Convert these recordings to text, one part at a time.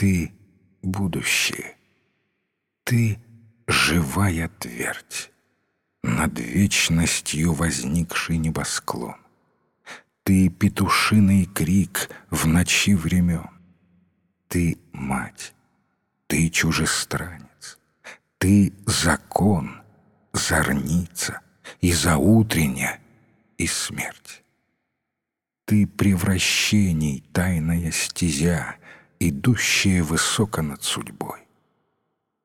Ты — будущее. Ты — живая твердь. Над вечностью возникший небосклон. Ты — петушиный крик в ночи времен. Ты — мать. Ты — чужестранец. Ты — закон, зорница и заутренняя, и смерть. Ты — превращений тайная стезя, идущая высоко над судьбой.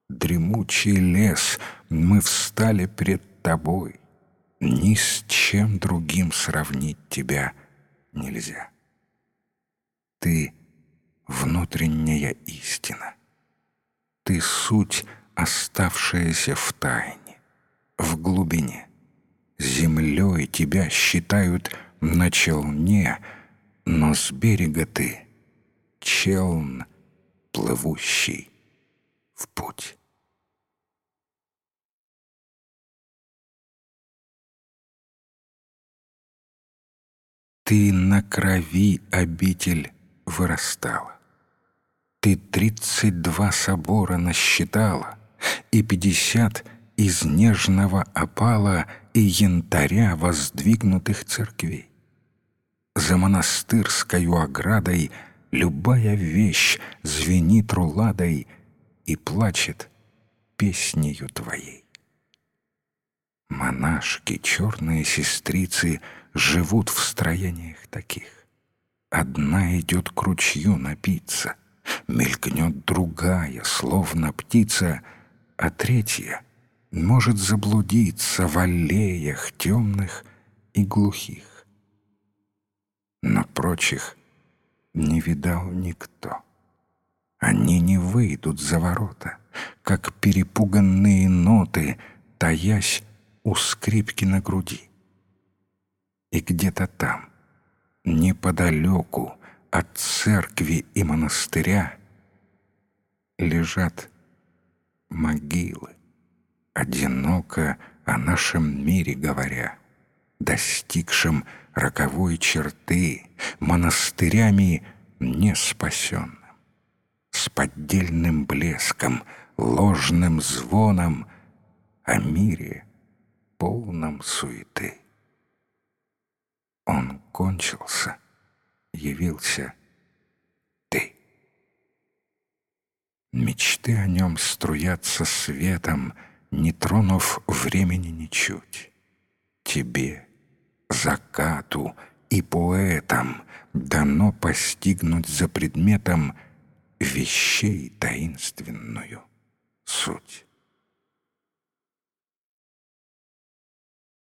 Дремучий лес, мы встали пред тобой. Ни с чем другим сравнить тебя нельзя. Ты — внутренняя истина. Ты — суть, оставшаяся в тайне, в глубине. Землей тебя считают на челне, но с берега ты — челн, плывущий в путь. Ты на крови обитель вырастала. Ты тридцать два собора насчитала, И пятьдесят из нежного опала И янтаря воздвигнутых церквей. За монастырскою оградой Любая вещь звенит руладой И плачет песнею твоей. Монашки, черные сестрицы — живут в строениях таких. Одна идет к ручью напиться, мелькнет другая, словно птица, а третья может заблудиться в аллеях темных и глухих. Но прочих не видал никто. Они не выйдут за ворота, как перепуганные ноты, таясь у скрипки на груди. И где-то там, неподалеку от церкви и монастыря, лежат могилы, одиноко о нашем мире говоря, достигшим роковой черты, монастырями не спасенным, с поддельным блеском, ложным звоном о мире, полном суеты. Он кончился, явился ты. Мечты о нем струятся светом, не тронув времени ничуть. Тебе, закату и поэтам дано постигнуть за предметом вещей таинственную.